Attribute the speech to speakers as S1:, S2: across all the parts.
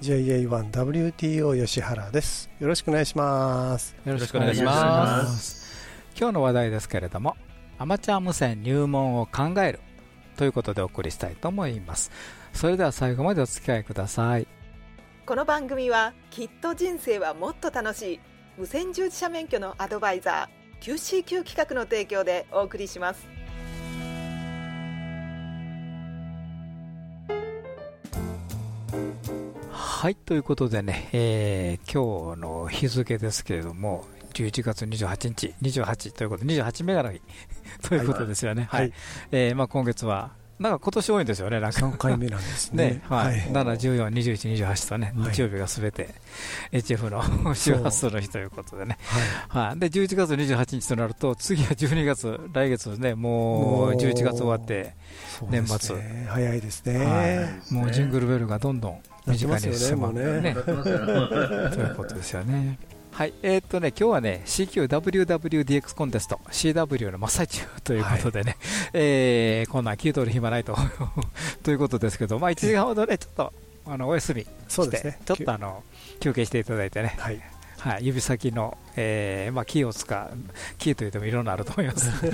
S1: JA1WTO 吉原です。よろしくお願いします。
S2: よろ
S3: しくお願いしま
S4: す。
S2: 今日の話題ですけれどもアマチュア無線入門を考えるということでお送りしたいと思いますそれでは最後までお付き合いください
S5: この番組はきっと人生はもっと楽しい無線従事者免許のアドバイザー QCQ 企画の提供でお送りします
S2: はいということでね、えー今日の日付ですけれども11月28日28ということで28メガの日 ということですよね。はい、
S1: はい。
S2: えーまあ、今月はなんか今年多いんですよねなんか。
S1: 3回目なんですね。
S2: ね、はい、7、14、21、28とね、
S1: はい。
S2: 日曜日が すべて HF の周波数の日ということでね、はい、で11月28日となると、次は12月、来月ですね、もう11月終わって、年末。
S1: 早いですね。
S2: はい、もうジングルベルがどんどん身近に進む、
S1: なってますよねね
S2: と いうことですよね。はい、えーっとね、今日はね、CQWWDX コンテスト、CW の真っ最中ということでね、えーこんなん聞いとる暇ないと ということですけど、まあ、1時間ほどね、ちょっとあのお休みして、
S1: ね。
S2: ちょっとあの休憩していただいてね、
S1: はい。
S2: はい、指先の、えーまあ、キーを使う、キーといってもいろんなあると思います。は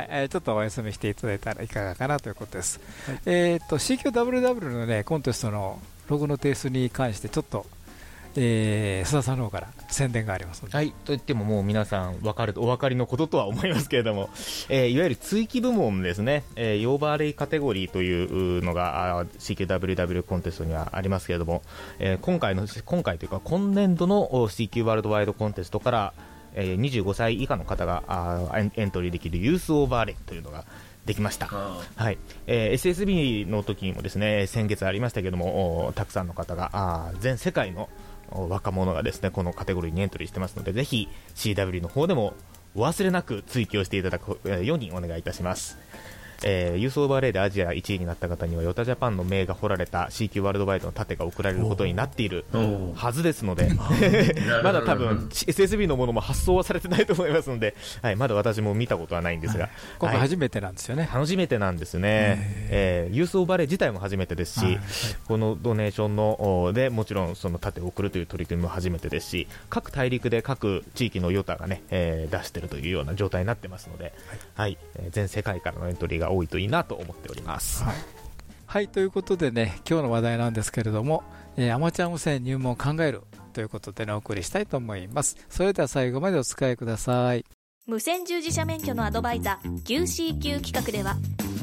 S2: い、えーちょっとお休みしていただいたらいかがかなということです。
S1: はい
S2: えーっと、CQWW のね、コンテストのログの提出に関して、ちょっと、えー須田さんの方から宣伝がありますので。
S3: はい、といってももう皆さん分かる、お分かりのこととは思いますけれども、えーいわゆる追記部門ですね、えー、オーバーレイカテゴリーというのがあー CQWW コンテストにはありますけれども、えー今回の、今回というか今年度のお CQ ワールドワイドコンテストから、えー25歳以下の方があーエンエントリーできるユースオーバーレイというのができました。
S4: あ
S3: はい。えー SSB の時にもですね先月ありましたけどもおたくさんの方があー全世界のお若者がですねこのカテゴリーにエントリーしてますのでぜひ CW の方でもお忘れなく追記をしていただくようにお願いいたします。えーユースオーバーレイでアジア1位になった方にはヨタジャパンの名が彫られた CQ ワールドワイドの盾が贈られることになっているはずですので、まだ多分 SSB のものも発送はされてないと思いますので、はい、まだ私も見たことはないんですが、はい。
S2: 今回初めてなんですよね。
S3: 初めてなんですね、えー。ユースオーバーレイ自体も初めてですし、
S2: はい
S3: このドネーションのおでもちろんその盾を送るという取り組みも初めてですし各大陸で各地域のヨタが、ねえー出しているというような状態になってますので、はい。えー全世界からのエントリーが多いといいなと思っております。
S2: はいはい、ということでね、今日の話題なんですけれども、えーアマチュア無線入門を考えるということでね、お送りしたいと思います。それでは最後までお使いください。
S6: 無線従事者免許のアドバイザー QCQ 企画では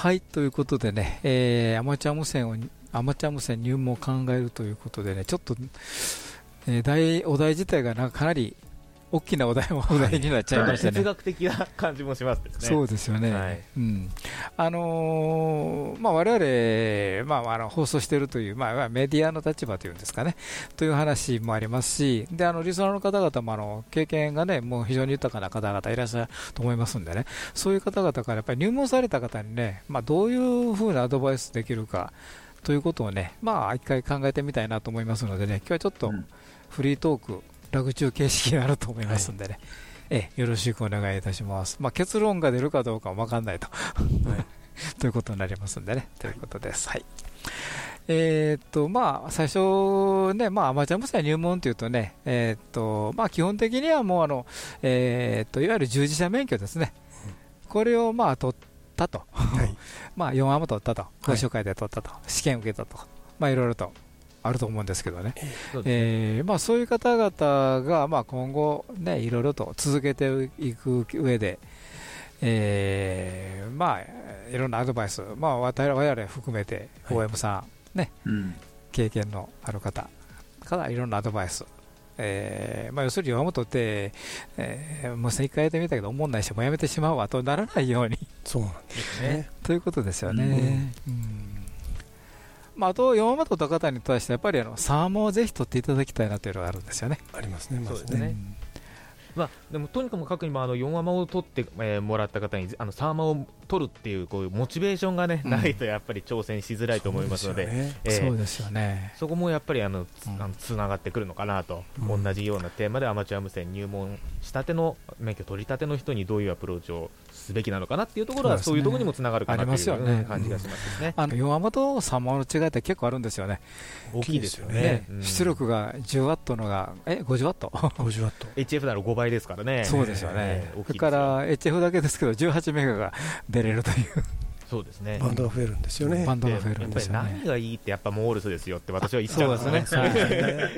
S2: はい、ということでね、えーアマチュア無線を、アマチュア無線入門を考えるということでね、ちょっと、えーお題自体がなんかかなり大きなお題もお題になっちゃいましたね。
S3: 哲学的な感じもしますね。
S2: そうですよね、
S3: はい。
S2: うん。あのーまあ、我々、まあ、あの放送しているという、まあ、まあメディアの立場というんですかね、という話もありますし、であのリスナーの方々もあの経験がね、もう非常に豊かな方々いらっしゃると思いますんでね、そういう方々からやっぱり入門された方にね、まあ、どういうふうなアドバイスできるかということをね、まあ、一回考えてみたいなと思いますのでね、今日はちょっと
S4: うん。
S2: フリートーク、ラグ中形式になると思いますんでね。ええよろしくお願いいたします。まあ、結論が出るかどうかは分かんないと、ということになりますんでね。ということです。はい。えーっと、まあ、最初ね、まあ、アマチュア無線入門というとね、えーっと、まあ、基本的にはもう、あの、えーっと、いわゆる従事者免許ですね。これを、まあ、取ったと。
S1: はい。
S2: まあ、4アマ取ったと。講習会で取ったと。試験受けたと。まあ、いろいろとあると思うんですけどね、
S3: そ
S2: えーまあ、そういう方々が、まあ、今後、ね、いろいろと続けていく上で、えーまあ、いろんなアドバイス、まあ、我々我々含めて、
S1: はい
S2: OM さん、ね、
S4: うん。
S2: 経験のある方からいろんなアドバイス、えーまあ、要するに岩本って、えー、もう一回やってみたけど、思んないし、もうやめてしまうわとならないように
S1: そうなんですね。
S2: ということですよね。うんまあ、あと、山本高田に対して、やっぱりあのサーモンをぜひ取っていただきたいなというのがあるんですよね。
S1: ありますね、まずね。
S3: そうですねまあ、でもとにかく各にもあの4アマを取って、えーもらった方にあの3アマを取るっていうこういうモチベーションが、ね
S2: うん。
S3: ないとやっぱり挑戦しづらいと思いますので、
S1: そうですよね。
S3: えー
S2: そ
S3: こもやっぱりあのつ,、
S2: うん。
S3: あのつながってくるのかなと、
S1: うん。
S3: 同じようなテーマでアマチュア無線入門したての免許取り立ての人にどういうアプローチをすべきなのかなっていうところは
S2: そうですね。
S3: そういうところにもつながるかなという
S2: ありますよね。
S3: 感じがしますね。
S2: あの4アマと3アマの違いって結構あるんですよね。
S3: 大きいですよね。
S2: ね。
S3: うん。
S2: 出力が10ワットのが、え、50ワット
S1: ？50ワット。
S3: HF なら5倍ですからね。
S2: そうですよね。それから HF だけですけど、18メガが出れるという
S3: そうですね。
S1: バンドが増えるんですよね。
S2: バンド
S3: で
S2: が増えるんですよね
S3: やっぱり何。がいいってやっぱモールスですよって私は言っちゃうんですよね。
S2: そうですね
S1: ね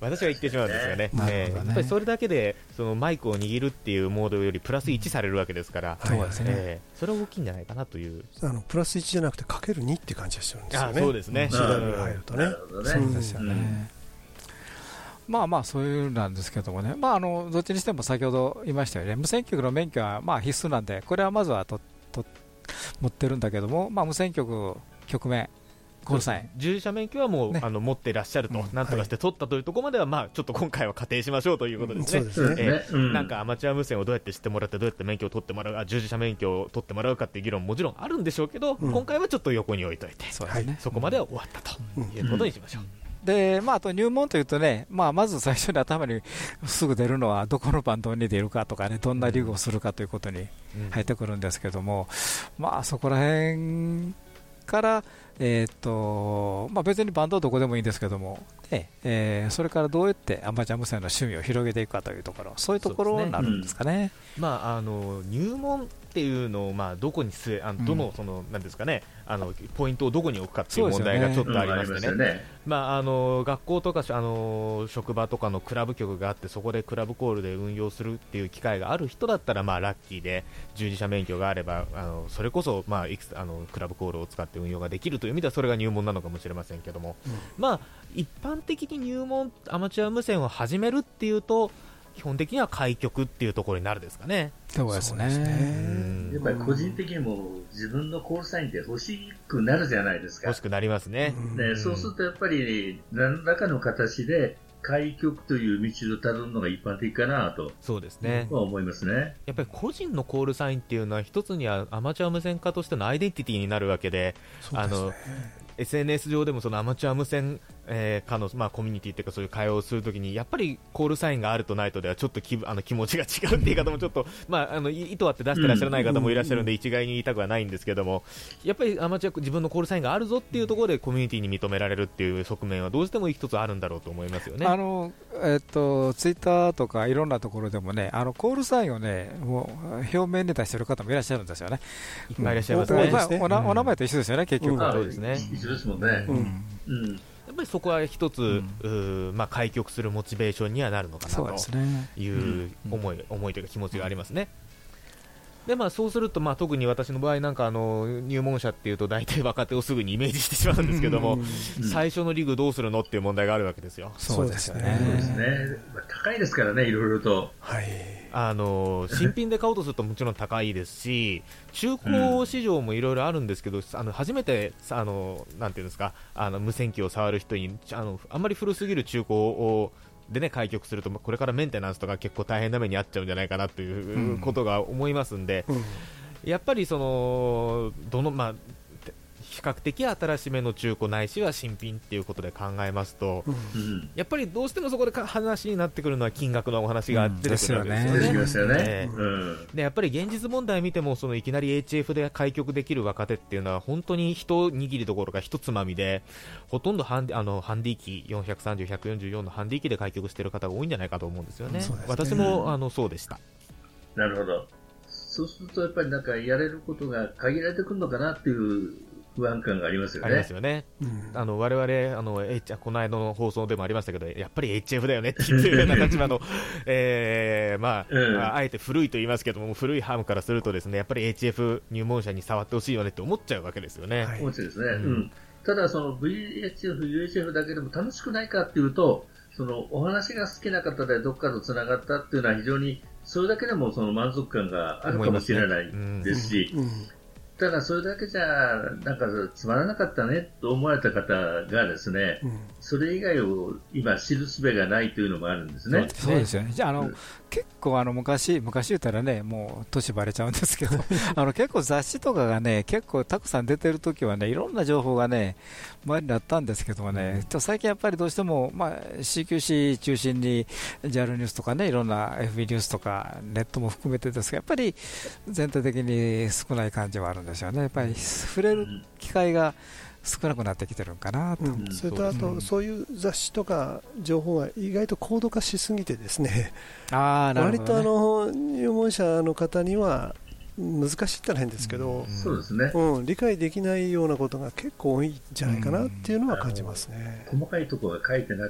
S3: 私は言ってしまうんですよね。
S2: ね
S3: えーやっぱりそれだけでそのマイクを握るっていうモードよりプラス1されるわけですから、
S1: はい
S2: そうですね。
S3: えーそれは大きいんじゃないかなという。
S1: あのプラス1じゃなくてかける2って感じがするんですよ
S3: あ
S1: ね。
S3: そうですね。
S1: シダに入るとね。
S2: そうですよね。
S4: うん
S2: まあまあ、そういうなんですけどもね、まあ、あのどっちにしても先ほど言いましたよね、無線局の免許はまあ必須なんで、これはまずはとと持ってるんだけども、まあ、無線局、局面、コールサイン、
S3: 従事者免許はもう、
S2: ね
S3: あの持ってらっしゃると、
S2: うん
S3: なんとかして取ったというところまでは、まあ、ちょっと今回は仮定しましょうということですね。
S1: そうですね。
S4: そうですね。うん
S3: なんかアマチュア無線をどうやって知ってもらって、どうやって免許を取ってもらう、あ従事者免許を取ってもらうかっていう議論ももちろんあるんでしょうけど、
S1: うん
S3: 今回はちょっと横に置いといて、
S2: そね。
S3: そこまでは終わったということにしましょう。
S2: で、まあ、あと入門というとね、まあ、まず最初に頭にすぐ出るのは、どこのバンドに出るかとかね、どんなリグをするかということに
S3: うん。
S2: 入ってくるんですけども、まあ、そこら辺から、えーっとまあ、別にバンドはどこでもいいんですけども、ねえーそれからどうやってアマチュア無線の趣味を広げていくかというところ、そういうところになるんですかね。
S3: まあ、あの入門っていうのを、まあ、どこに据えあのどの、そのなんですかねあのポイントをどこに置くかっていう問題がちょっとありましてね。
S4: ますよね。
S3: まあ、あの学校とかあの職場とかのクラブ局があってそこでクラブコールで運用するっていう機会がある人だったら、まあ、ラッキーで従事者免許があればあのそれこそ、まあ、いくつあのクラブコールを使って運用ができるという意味ではそれが入門なのかもしれませんけども、まあ、一般的に入門アマチュア無線を始めるっていうと基本的には開局っていうところになるですかね。
S2: そうですね。
S1: すね
S3: うん
S4: やっぱり個人的にも自分のコールサインって欲しくなるじゃないですか
S3: 欲し。くなりますね。
S4: ね、そうするとやっぱり何らかの形で開局という道をたどるのが一般的かなと
S3: そうですね。
S4: は思いますね。
S3: やっぱり個人のコールサインっていうのは一つにはアマチュア無線化としてのアイデンティティになるわけで、
S1: ですね
S3: あの SNS 上でもそのアマチュア無線、えー化の、まあ、コミュニティっていうかそういう会話をするときにやっぱりコールサインがあるとないとではちょっと気分あの気持ちが違うって言い方もちょっと、まあ、あのい意図あって出してらっしゃらない方もいらっしゃるんで一概に言いたくはないんですけどもやっぱりアマチュア自分のコールサインがあるぞっていうところでコミュニティに認められるっていう側面はどうしても一つあるんだろうと思いますよね。
S2: あのえっとツイッターとかいろんなところでもね、あのコールサインをね、もう表面に出してる方もいらっしゃるんですよね。
S3: いっぱいいらっしゃいます
S2: お
S3: ね。
S2: まあお名前と一緒ですよね、結局。
S1: うん
S4: あ
S3: そうですね
S4: ですもんね。
S1: うん
S4: うん。
S3: やっぱりそこは一つ、
S2: うん
S3: まあ、開局するモチベーションにはなるのかなと
S2: そうですね。
S3: いう思い,、思いというか気持ちがありますね。でまあ、そうすると、まあ、特に私の場合なんかあの入門者っていうと大体若手をすぐにイメージしてしまうんですけども、
S1: うん
S3: 最初のリグどうするのっていう問題があるわけですよ。
S2: そうですね。
S4: そうですね。まあ高いですからね、いろいろと。
S1: はい。
S3: あの新品で買おうとするともちろん高いですし中古市場もいろいろあるんですけど、あの初めてさあのなんていうんですかあの無線機を触る人にあのあんまり古すぎる中古をでね開局するとこれからメンテナンスとか結構大変な目に遭っちゃうんじゃないかなといううんことが思いますんで、
S1: うん。
S3: やっぱりそのどのまあて比較的新しめの中古ないしは新品っていうことで考えますと、
S1: うん
S4: うん。
S3: やっぱりどうしてもそこでか話になってくるのは金額のお話が出てくるわけですよね。でやっぱり現実問題見てもそのいきなり HF で開局できる若手っていうのは本当に一握りどころか一つまみでほとんどハンディあのハンディ機430、144のハンディ機で開局している方が多いんじゃないかと思うんですよね。
S1: ね
S3: 私もあのそうでした。
S4: なるほど。そうすると、やっぱりなんかやれることが限られてくるのかなっていうふ不安感がありますよ
S3: ありま
S4: ね
S3: す。よね。
S1: うん
S3: あの、我々、あの、H、この間の放送でもありましたけど、やっぱり HF だよねって言ってるような立場の、えー、まあ、
S4: うん
S3: ああえて古いと言いますけども、古いハムからするとですね、やっぱり HF 入門者に触ってほしいよねって思っちゃうわけですよね。
S1: はい
S4: もちろんですね。
S3: う
S4: うんん。ただ、その VHF、UHF だけでも楽しくないかっていうと、そのお話が好きな方でどっかと繋がったっていうのは非常に、それだけでもその満足感があるかもしれないですし、
S1: うん
S4: ただそれだけじゃ、なんかつまらなかったねと思われた方がですね、
S1: うん
S4: それ以外を今知る術がないというのもあるんですね。
S2: そうですよね。じゃあ、あの、
S4: うん
S2: 結構あの昔、昔言ったらね、もう年バレちゃうんですけど、あの結構雑誌とかがね、結構たくさん出てる時はね、いろんな情報がね、前にあったんですけどもね、ちょ最近やっぱりどうしても、まあ、CQC 中心に JAL ニュースとかね、いろんな FB ニュースとか、ネットも含めてですが、やっぱり全体的に少ない感じはあるんですよね。やっぱり触れる機会が少なくなってきてるんかなと。
S1: うん。それとあと、
S2: うん。
S1: そういう雑誌とか情報が意外と高度化しすぎてですね、
S2: ああ、なる
S1: 割とあ
S2: ほど、ね。
S1: の入門者の方には難しいったら変ですけど、
S4: そうですね。
S1: うん、理解できないようなことが結構多いんじゃないかなっていうのは感じますね。
S4: 細かいところが書いてな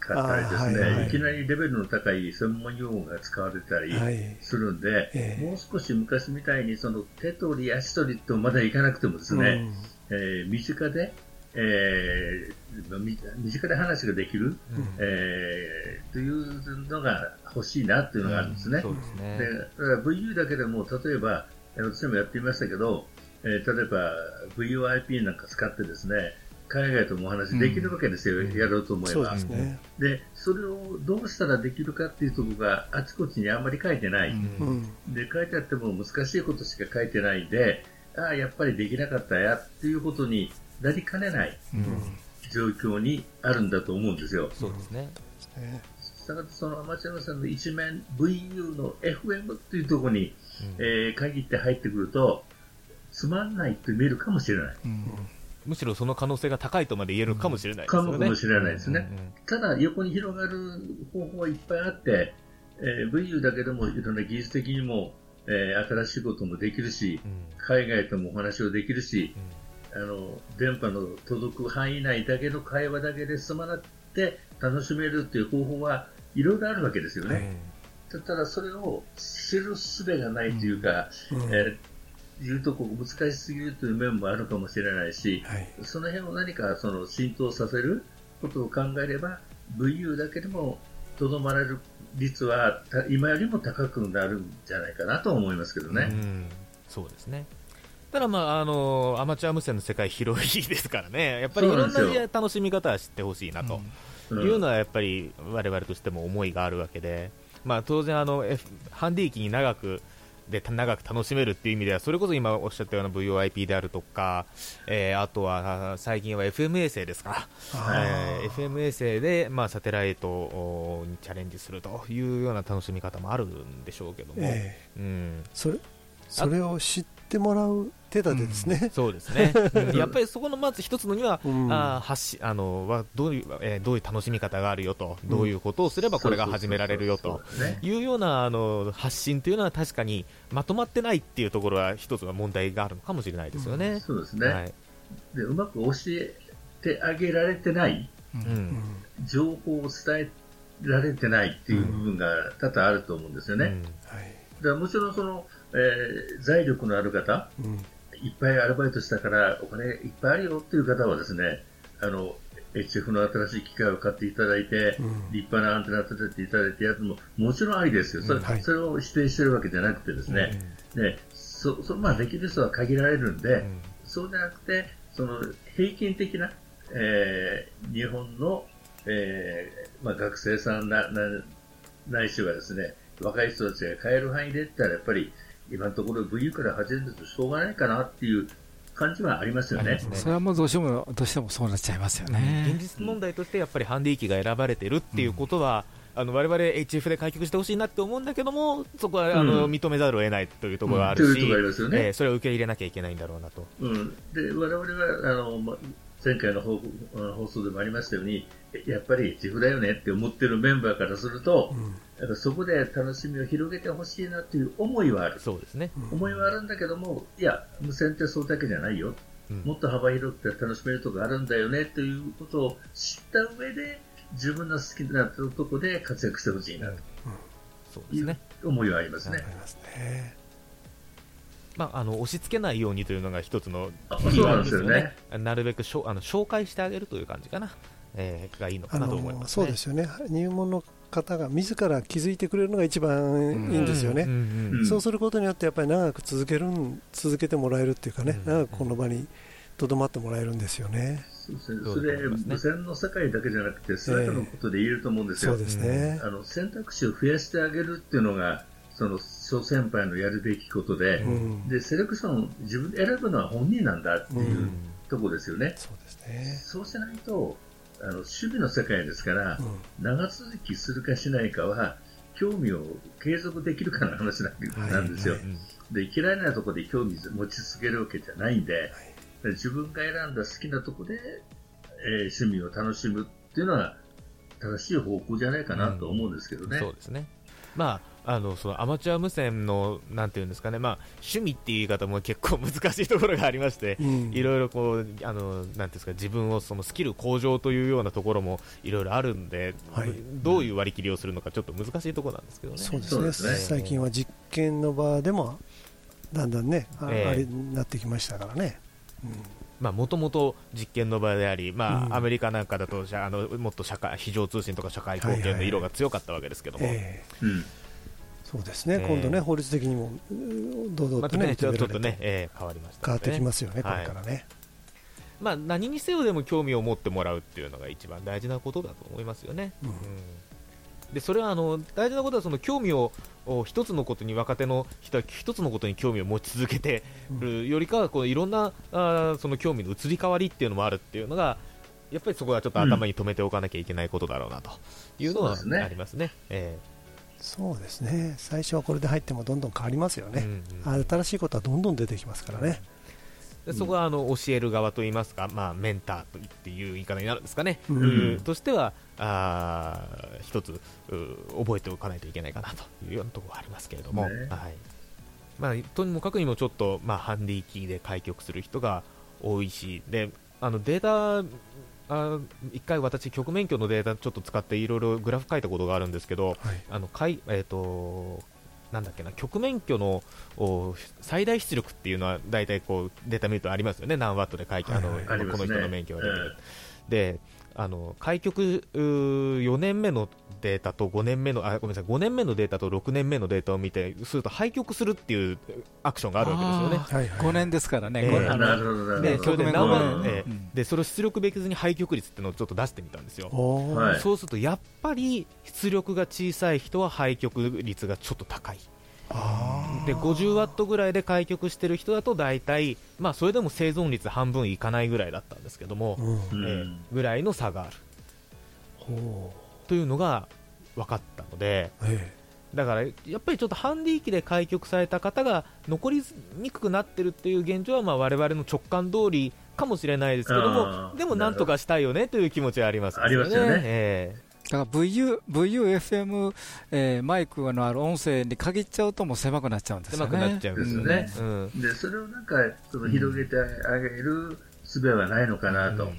S4: かったりですね、
S1: あーはいはい。
S4: いきなりレベルの高い専門用語が使われたり
S1: はい。
S4: するんで、
S1: ええ。
S4: もう少し昔みたいにその手取り足取りとまだいかなくてもですね、えー身近で、えーみ身近で話ができる、
S3: うん
S4: えーというのが欲しいなっていうのがあるんですね。
S3: そうですね。
S4: でだから VU だけでも、例えば、えー私もやってみましたけど、えー例えば VUIP なんか使ってですね、海外ともお話できるわけですよ、
S3: うん
S4: やろうと思えば。
S1: ですね。
S4: で、それをどうしたらできるかっていうところがあちこちにあんまり書いてない。
S1: うん
S4: で、書いてあっても難しいことしか書いてないんで、ああ、やっぱりできなかったやっていうことになりかねない
S2: うん
S4: 状況にあるんだと思うんですよ。
S3: そうですね。
S1: ね
S4: したがってそのアマチュアさんの一面 VU の FM っていうところに、
S3: うん
S4: えー限って入ってくると、つまんないって見えるかもしれない。
S2: うん
S3: むしろその可能性が高いとまで言えるかもしれないですよね。
S4: かもしれないですね
S3: うんうん
S4: ただ、横に広がる方法はいっぱいあって、えー VU だけでもいろんな技術的にも、えー新しいこともできるし、
S3: うん。
S4: 海外ともお話をできるし、あの電波の届く範囲内だけの会話だけで済まなくて楽しめるっていう方法はいろいろあるわけですよね。ただ、それを知る術がないというか、
S1: うん。
S4: えーいうとこ難しすぎるという面もあるかもしれないし、
S1: はい。
S4: その辺を何かその浸透させることを考えれば、VU だけでもとどまれる率はた今よりも高くなるんじゃないかなと思いますけどね。
S3: うんそうですね。ただ、まあ、あのアマチュア無線の世界広いですからね、やっぱりいろん
S4: な
S3: 楽しみ方は知ってほしいなと。
S4: うん。
S3: いうのは、やっぱり我々としても思いがあるわけで、まあ、当然あの、F、ハンディ機に長くで長く楽しめるっていう意味では、それこそ今おっしゃったような VOIP であるとか、えーあとは最近は FM 衛星ですか、えー FM 衛星で、まあ、サテライトおにチャレンジするというような楽しみ方もあるんでしょうけども。
S1: ええ。
S3: うん。
S1: それそれを知ってもらう手立てですね。
S3: そうですね、う んやっぱりそこのまず一つのには、
S1: うん。
S3: あー発信あのはどういう、えーどういう楽しみ方があるよと、どういうことをすればこれが始められるよと。いうようなあの発信というのは確かにまとまってないっていうところは一つの問題があるのかもしれないですよね。
S4: そうですね、
S3: はい。
S4: で。うまく教えてあげられてない、
S3: う
S1: うん。
S3: ん
S4: 情報を伝えられてないっていう部分が多々あると思うんですよね。
S3: うん。
S1: はい
S4: だからもちろんその、えー財力のある方、
S1: うん
S4: いっぱいアルバイトしたからお金いっぱいあるよっていう方はですね、あの、HF の新しい機械を買っていただいて、
S1: うん。
S4: 立派なアンテナ立てていただいてやつももちろんありですよ。それ,、
S1: うんはい。
S4: それを否定してるわけじゃなくてですね、でそそまあ、できる人は限られるんで、
S3: うん。
S4: そうじゃなくて、その平均的な、えー日本の、えーまあ、学生さんななないしはですね、若い人たちが買える範囲で言ったら、やっぱり今のところ VU から始めるとしょうがないかなっていう感じはありますよね。
S3: ね
S2: それはもうどうしても、どうしてもそうなっちゃいますよね。
S3: 現実問題としてやっぱりハンディ機が選ばれてるっていうことは、あの我々 HF で開局してほしいなって思うんだけども、そこはあの、
S4: うん
S3: 認めざるを得ないというところがあるし、
S4: ころがありますよね。
S3: えーそれを受け入れなきゃいけないんだろうなと。
S4: うん、で我々はあのま前回の放あの放送でもありましたように、やっぱり自負だよねって思ってるメンバーからすると、やっぱそこで楽しみを広げてほしいなという思いはある。
S3: そうですね。
S4: 思いはあるんだけども、いや、無線ってそれだけじゃないよ。
S3: うん
S4: もっと幅広くて楽しめるところがあるんだよねということを知った上で、自分の好きなところで活躍してほしいなという
S3: そうですね。
S4: 思いはありますね
S1: あり。ますね。
S3: まあ、あの押し付けないようにというのが一つの
S4: あ
S3: キー
S4: そうなん
S3: ワードですすよ
S4: ね。
S3: なるべくしょあの紹介してあげるという感じかな、えーがいいのか
S1: あ
S3: なと思い
S1: の
S3: ます、ね。
S1: そうですよね。入門の方が自ら気づいてくれるのが一番いいんですよね。そうすることによってやっぱり長く続けるん続けてもらえるっていうかね、
S3: うん
S1: 長くこの場にとどまってもらえるんですよね。
S4: そうですね
S3: そ
S4: そうれ無線の世界だけじゃなくて、すべてのことで言えると思うんですよ。
S1: そうですね。
S4: あの選択肢を増やしてあげるっていうのが、その諸先輩のやるべきことで、
S1: うん
S4: でセレクションを自分で選ぶのは本人なんだっていううんところですよね。
S1: そうですね。
S4: そうしないと、あの趣味の世界ですから、
S1: うん
S4: 長続きするかしないかは、興味を継続できるかの話なんですよ。
S3: うん
S4: で嫌いなところで興味持ち続けるわけじゃないんで、自分が選んだ好きなところで、えー趣味を楽しむっていうのは正しい方向じゃないかなと思うんですけどね。
S3: そうですね。まあ、あのそのアマチュア無線のなんていうんですかね、まあ、趣味っていう言い方も結構難しいところがありまして、
S1: うん。
S3: いろいろこうあのなんていうんですか自分をそのスキル向上というようなところもいろいろあるんで、
S1: はい。
S3: どういう割り切りをするのかちょっと難しいところなんですけどね。
S1: そうですね。最近は実験の場でもだんだんね、あ
S3: ええ。
S1: あれになってきましたからね。
S3: まあもともと実験の場であり、まあ
S1: うん。
S3: アメリカなんかだとしゃあのもっと社会非常通信とか社会貢献の色が強かったわけですけども、
S1: ええ。
S4: うん
S1: そうですね、
S3: ええ。
S1: 今度ね、法律的にもうん堂々とね、
S3: ちょっとね、えー変わりました
S1: 変わってきますよね、こ
S3: はい。
S1: れからね。
S3: まあ、何にせよでも興味を持ってもらうっていうのが一番大事なことだと思いますよね。
S1: うん。
S3: うん。でそれはあの大事なことはその興味をお一つのことに若手の人は一つのことに興味を持ち続けてるよりかはこういろんなあーその興味の移り変わりっていうのもあるっていうのがやっぱりそこはちょっと頭に留めておかなきゃいけないことだろうなというのはありますね。え
S1: そうですね、最初はこれで入ってもどんどん変わりますよね。
S3: えうんうん。
S1: 新しいことはどんどん出てきますからね。
S3: でそこはあの教える側といいますか、まあ、メンターといっていう言い方になるんですかね、
S1: うん。
S3: いうとしてはあー一つう覚えておかないといけないかなというようなところはありますけれども、
S4: ね。
S3: はい。まあ、とにもかくにもちょっと、まあ、ハンディキーで開局する人が多いしであのデータあ一回私、局免許のデータちょっと使っていろいろグラフ書いたことがあるんですけど、
S1: はい。
S3: あのかいえー、となんだっけな局免許のお最大出力っていうのは大体こうデータ見るとありますよね、何ワットで開局、
S1: はいはい。
S3: あの
S4: ね
S3: この人の免許が出て。る、
S4: え
S3: であの開局うー4年目のデータと5年目のあごめんなさい5年目のデータと6年目のデータを見てすると廃局するっていうアクションがあるわけですよね。
S1: はいはい
S2: 5年ですからね、
S3: ええ
S2: これあの
S4: なるほど、なる
S3: で
S4: ほど。
S3: それで何
S2: 局面五
S3: ワ
S2: 年
S3: ええ
S2: うん
S3: でそれを出力別に廃局率っていうのをちょっと出してみたんですよ。そうするとやっぱり出力が小さい人は廃局率がちょっと高い。
S1: あ
S3: で50ワットぐらいで開局してる人だと大体、まあ、それでも生存率半分いかないぐらいだったんですけども、
S1: ーうん。
S4: うん。
S3: えーぐらいの差がある。
S1: ほ
S3: というのが分かったので
S1: うえ。
S3: だからやっぱりちょっとハンディ機で開局された方が残りにくくなってるっていう現状はまあ我々の直感通りかもしれないですけどもでもなんとかしたいよねという気持ちはあります
S4: ありますよね。
S3: え
S2: だから VU、VUFM、えーマイクのある音声に限っちゃうともう狭くなっちゃうんで
S3: ー
S2: すよね。
S3: 狭くなっちゃうんですよね。うん
S4: で、それをなんか、その広げてあげる術はないのかなと。
S3: うん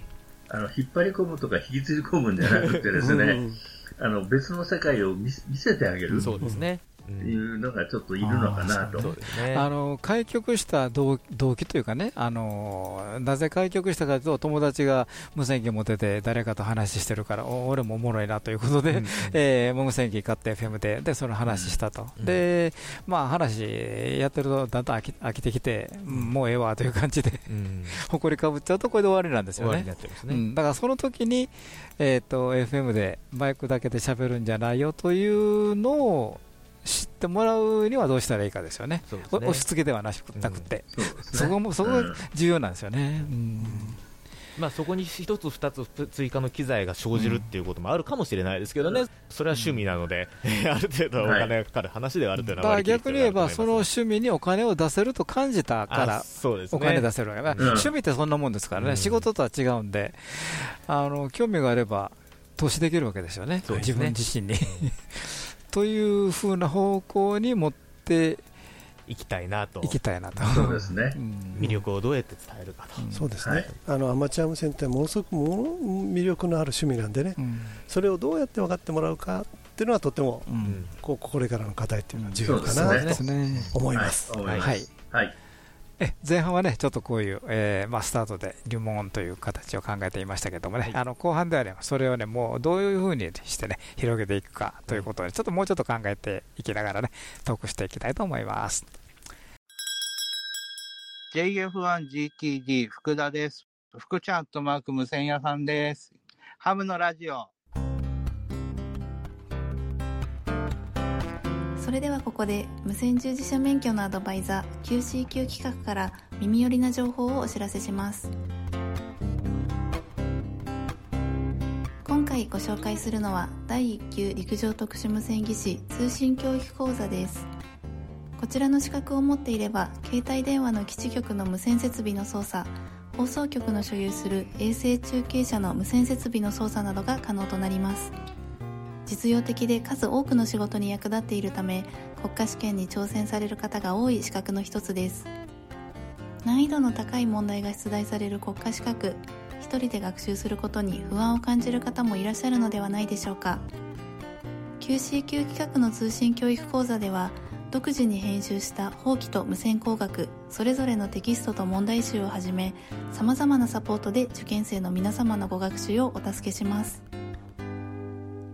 S4: あの、引っ張り込むとか引きずり込むんじゃなくてですね、
S1: うん
S4: あの、別の世界を見せ見せてあげる
S3: そうですね。
S4: っていうのがちょっといるのかなと。
S3: そうですね。
S2: あの開局した動動機というかねあの、なぜ開局したかというと、友達が無線機持ってて、誰かと話してるから、お俺もおもろいなということで、
S3: うん
S2: えー無線機買って FM で、でその話したと、
S3: うん。
S2: でまあ、話やってると、だんだん飽き飽きてきて、うん。もうええわという感じで、
S3: うん。
S2: ほこりかぶっちゃうと、これで終わりなんですよね。だからその時に、えー、と FM でマイクだけで喋るんじゃないよというのを知ってもらうにはどうしたらいいかですよね、
S3: ね。
S2: お押し付けではなくて、
S4: そうですね。
S2: そこもそこが
S4: うん
S2: 重要なんですよね。うん。
S3: まあ、そこに一つ、二つ追加の機材が生じるっていうこともあるかもしれないですけどね、それは趣味なので、ある程度お金がかかる話ではあるというのは割り切る
S2: 逆に言えば、その趣味にお金を出せると感じたか
S3: あ
S2: ら、
S3: そうですね。
S2: お金出せるわけ、まあ
S4: うん。
S2: 趣味ってそんなもんですからね、
S3: うん。
S2: 仕事とは違うんで、あの興味があれば投資できるわけですよね、
S3: ね。
S2: 分自身に。というふうな方向に持って
S3: いきたいなと
S2: 行きたいなと。
S4: そうですね
S2: う。ん
S3: 魅力をどうやって伝えるかと、
S1: そうですね、
S4: はい
S1: あのアマチュア無線ってものすごくもの魅力のある趣味なんでね、
S2: うん
S1: それをどうやって分かってもらうかっていうのはとても
S2: うん
S1: こうこれからの課題っていうのは重要かなと
S2: ね。
S1: 思います。
S4: はい。
S2: はい。え前半はね、ちょっとこういう、えーまあ、スタートで入門という形を考えていましたけどもね、あの後半ではね、それをね、もうどういうふうにしてね、広げていくかということで、ちょっともうちょっと考えていきながらね、トークしていきたいと思います。
S7: JF1GTD 福田です。福ちゃんアットマーク無線屋さんです。ハムのラジオ。
S8: れではここで無線従事者免許のアドバイザー QCQ 企画から耳寄りな情報をお知らせします。今回ご紹介するのは第1級陸上特殊無線技師通信教育講座です。こちらの資格を持っていれば携帯電話の基地局の無線設備の操作放送局の所有する衛星中継車の無線設備の操作などが可能となります。実用的で数多くの仕事に役立っているため国家試験に挑戦される方が多い資格の一つです。難易度の高い問題が出題される国家資格一人で学習することに不安を感じる方もいらっしゃるのではないでしょうか。QCQ 企画の通信教育講座では独自に編集した法規と無線工学それぞれのテキストと問題集をはじめさまざまなサポートで受験生の皆様のご学習をお助けします。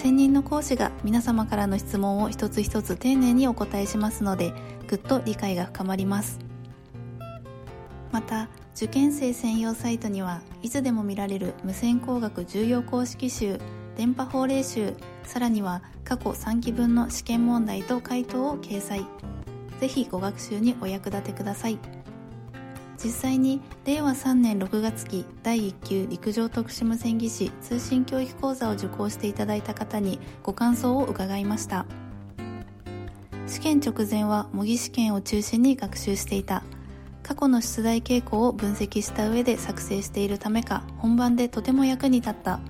S8: 専任の講師が皆様からの質問を一つ一つ丁寧にお答えしますのでぐっと理解が深まります。また受験生専用サイトにはいつでも見られる無線工学重要公式集電波法令集さらには過去3期分の試験問題と回答を掲載。ぜひご学習にお役立てください。実際に令和3年6月期第1級陸上特殊無線技師通信教育講座を受講していただいた方にご感想を伺いました。試験直前は模擬試験を中心に学習していた。過去の出題傾向を分析した上で作成しているためか本番でとても役に立った。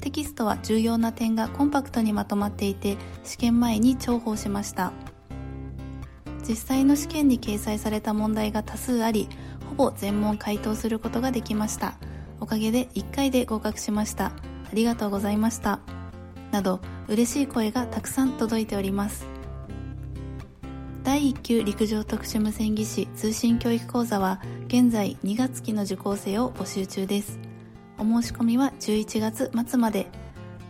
S8: テキストは重要な点がコンパクトにまとまっていて試験前に重宝しました。実際の試験に掲載された問題が多数ありほぼ全問回答することができました。おかげで1回で合格しました。ありがとうございました。など嬉しい声がたくさん届いております。第1級陸上特殊無線技師通信教育講座は現在2月期の受講生を募集中です。お申し込みは11月末まで。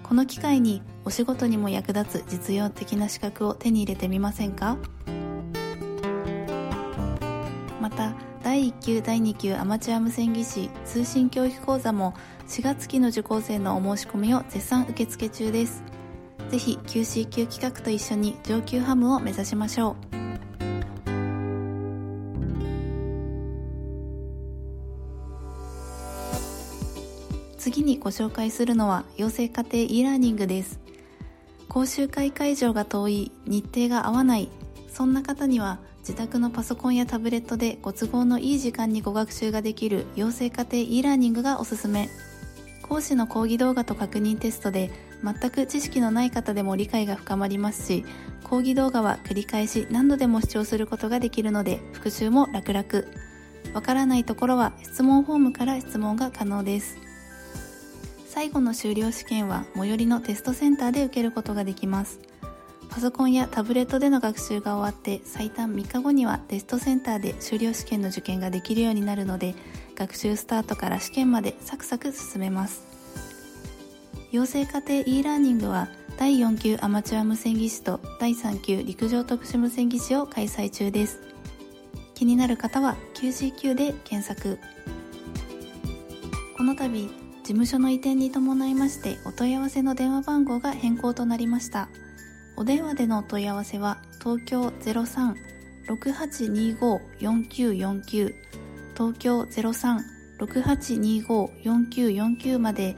S8: この機会にお仕事にも役立つ実用的な資格を手に入れてみませんか？級第2級アマチュア無線技師通信教育講座も4月期の受講生のお申し込みを絶賛受付中です。ぜひ QCQ 企画と一緒に上級ハムを目指しましょう。次にご紹介するのは養成家庭 e ラーニングです。講習会会場が遠い日程が合わないそんな方には自宅のパソコンやタブレットでご都合のいい時間にご学習ができる養成家庭 e ラーニングがおすすめ。講師の講義動画と確認テストで全く知識のない方でも理解が深まりますし講義動画は繰り返し何度でも視聴することができるので復習も楽々。わからないところは質問フォームから質問が可能です。最後の修了試験は最寄りのテストセンターで受けることができます。パソコンやタブレットでの学習が終わって最短3日後にはテストセンターで修了試験の受験ができるようになるので学習スタートから試験までサクサク進めます。養成家庭 e ラーニングは第4級アマチュア無線技師と第3級陸上特殊無線技師を開催中です。気になる方は QCQ で検索。この度事務所の移転に伴いましてお問い合わせの電話番号が変更となりました。お電話でのお問い合わせは東京03-6825-4949東京03-6825-4949まで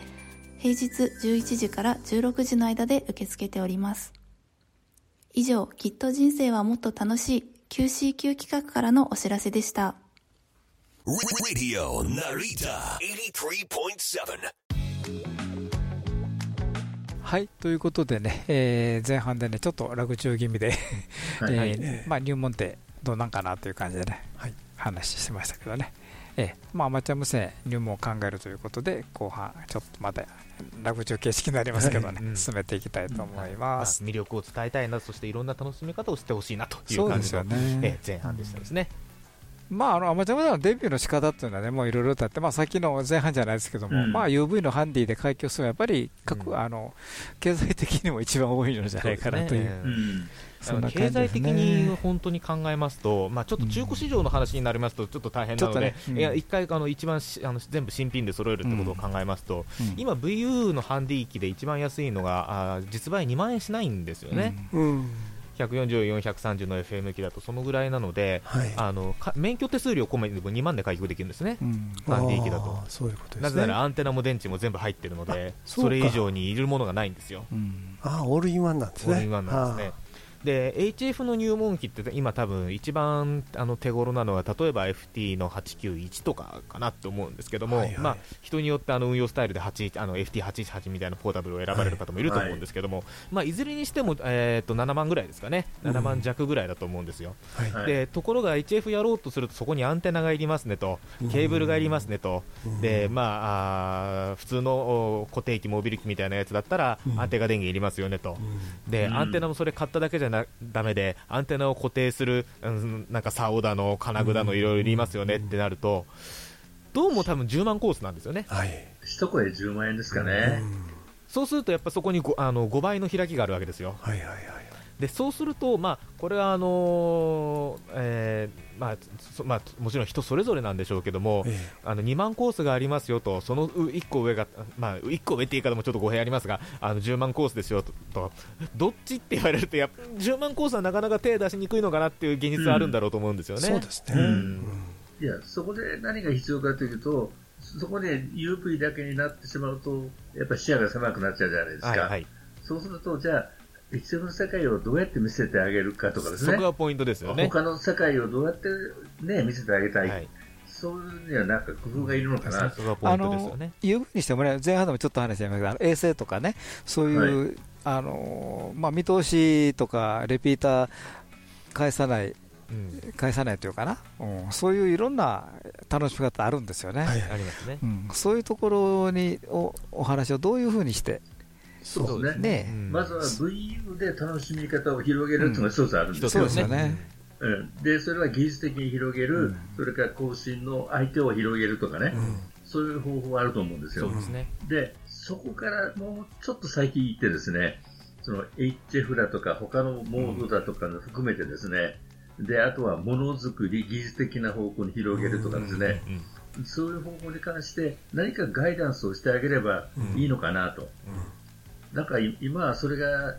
S8: 平日11時から16時の間で受け付けております。以上、きっと人生はもっと楽しい QCQ 企画からのお知らせでした。
S9: Radio Narita 83.7.
S2: はい、ということでね、えー前半でね、ちょっと落中気味で、
S4: はい
S2: まあ、入門ってどうなんかなという感じでね、話してましたけどね、えーまあ、アマチュア無線入門を考えるということで、後半、ちょっとまた落中形式になりますけどね、
S3: うん。
S2: 進めていきたいと思い
S3: まあ
S2: ます。
S3: 魅力を伝えたいな、そしていろんな楽しみ方をしてほしいなとい
S2: そう
S3: 感じの、
S2: ね。
S3: ええ前半でしたですね。
S2: まあ、あのアマチュアのデビューの仕方っていうのはね、もういろいろとあって、まあ、さっきの前半じゃないですけども、
S4: うん。
S2: まあ、UV のハンディで開胸するのは、やっぱり各、
S3: うん
S2: あの経済的にも一番多いのじゃないかなという、
S3: そう経済的に本当に考えますと、まあ、ちょっと中古市場の話になりますと、ちょっと大変なので、
S2: ねうん。
S3: いや一回あの一番しあの全部新品で揃えるってことを考えますと、
S2: うん。
S3: 今、VU のハンディ機で一番安いのが、あー実売2万円しないんですよね、
S1: うん。
S3: 140、430の FM 機だとそのぐらいなので、
S1: はい。
S3: あのか免許手数料込めても2万で開局できるんですね。
S2: うん
S3: ハンディ機だと
S1: そういうことね。
S3: なぜならアンテナも電池も全部入ってるので、
S1: そ
S3: れ以上にいるものがないんですよ。
S2: うん
S1: あーオールインワンなんですね。
S3: オールインワンなんですね。で HF の入門機って今多分一番あの手頃なのは例えば FT の891とかかなと思うんですけども、
S1: はいはい。
S3: まあ、人によってあの運用スタイルで8あの FT818 みたいなポータブルを選ばれる方もいると思うんですけども、いまあ、いずれにしても、えー、と7万ぐらいですかね。7万弱ぐらいだと思うんですよ、
S1: はい。
S4: はい
S3: でところが HF やろうとするとそこにアンテナがいりますねとケーブルがいりますねと、でまあ普通のお固定機モビル機みたいなやつだったら、アンテナ電源いりますよねと、で、
S4: うん。
S3: アンテナもそれ買っただけじゃなダメでアンテナを固定する、うん、なんか竿だの金具だのいろいろいりますよねってなるとどうも多分10万コースなんですよね
S1: はい。
S4: 一声10万円ですかね。
S3: そうするとやっぱそこに 5, あの5倍の開きがあるわけですよ
S1: はいはいはい。
S3: でそうすると、まあ、これはあのーえーまあそまあ、もちろん人それぞれなんでしょうけども、
S1: え
S3: あの2万コースがありますよと、その1個上が、まあ、1個上って言い方もちょっと語弊ありますが、あの10万コースですよとと、どっちって言われるとやっぱ、10万コースはなかなか手出しにくいのかなっていう現実はあるんだろうと思うんですよね。
S1: そうですね。
S4: うん
S1: うん
S4: いや、そこで何が必要かというと、そこで UV だけになってしまうと、やっぱ視野が狭くなっちゃうじゃないですか。
S3: はいはい、
S4: そうすると、じゃあ、一部の世界をどうやって見せてあげるかとかですね
S3: そこ。がポイントですよね。
S4: 他の世界をどうやって、ね、見せてあげたい、
S3: はい、
S4: そういうにはなんか工夫がいるのかな
S3: そこがポイントですよね。
S2: UV にしてもね、前半でもちょっと話しましたけど、衛星とかね、そういう、あのまあ、見通しとか、レピーター返さない、
S3: うん、
S2: 返さないというかな、うん、そういういろんな楽しみ方あるんですよね。
S1: はい
S3: ありますね。
S2: うん、そういうところにおお話をどういうふうにして、
S4: そうですね。
S2: ね。
S3: うん。
S4: まずは VU で楽しみ方を広げるっていうのが一つあるんですよ。
S3: ね。
S2: そうですよね。
S4: うん。で、それは技術的に広げる、それから更新の相手を広げるとかね、そういう方法はあると思うんですよ。
S3: そう。ですね。
S4: で、そこからもうちょっと先行ってですね、その HF だとか他のモードだとかの含めてですね、で、あとはものづくり、技術的な方向に広げるとかですね、
S3: うん
S4: そういう方向に関して何かガイダンスをしてあげればいいのかなと。なんかい今はそれが